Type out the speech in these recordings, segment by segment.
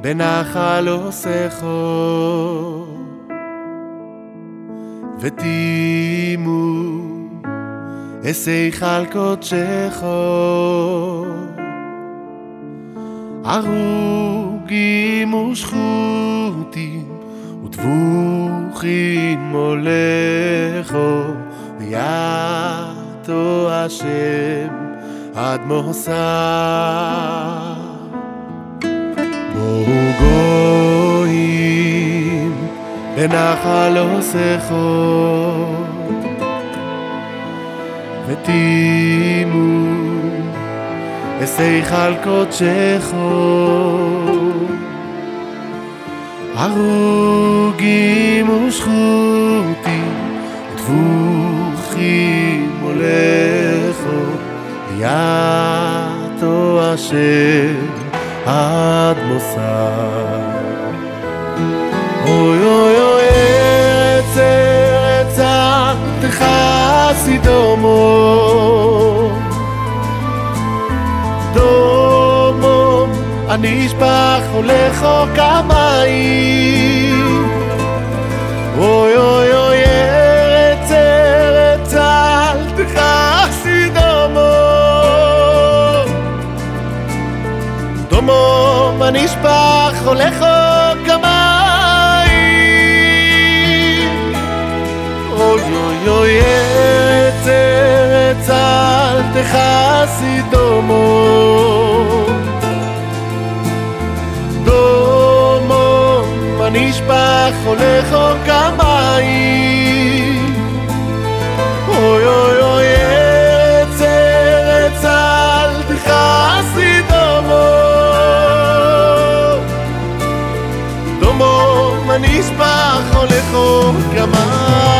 בנחל עושךו ותימו אסייכל קודשךו הרוגים ושחוטים וטבוחים מולכו ויעתו השם עד מוסר בואו גויים בנחל עושךו ותימו אסייכל קודשךו הרוגים ושחוטים וטבוחים מולכו יעתו השם עד מוסר אוי אוי אוי ארץ ארץ עבדך סדומו דומו הנשפך הולך חוק המים דומו הנשפך הולך חוק המים אוי אוי אוי ארץ ארץ אל תכסי דומו דומו הנשפך הולך חוק המים המים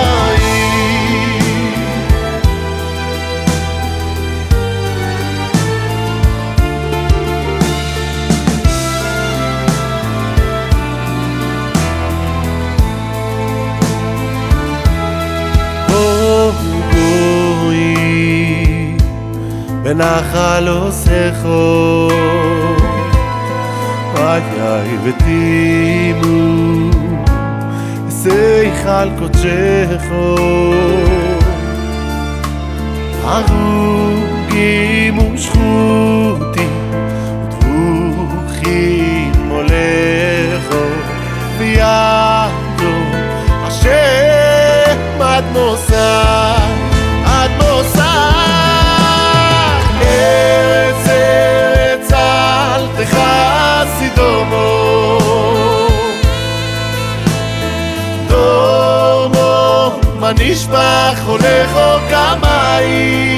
בואו גויים בנחל עושךו איי איי ותימו אסייכל קודשךו הרוגים ושחוטים וטבוחים מולכו וידו השם עד מוסר נשפך הולך חוק המים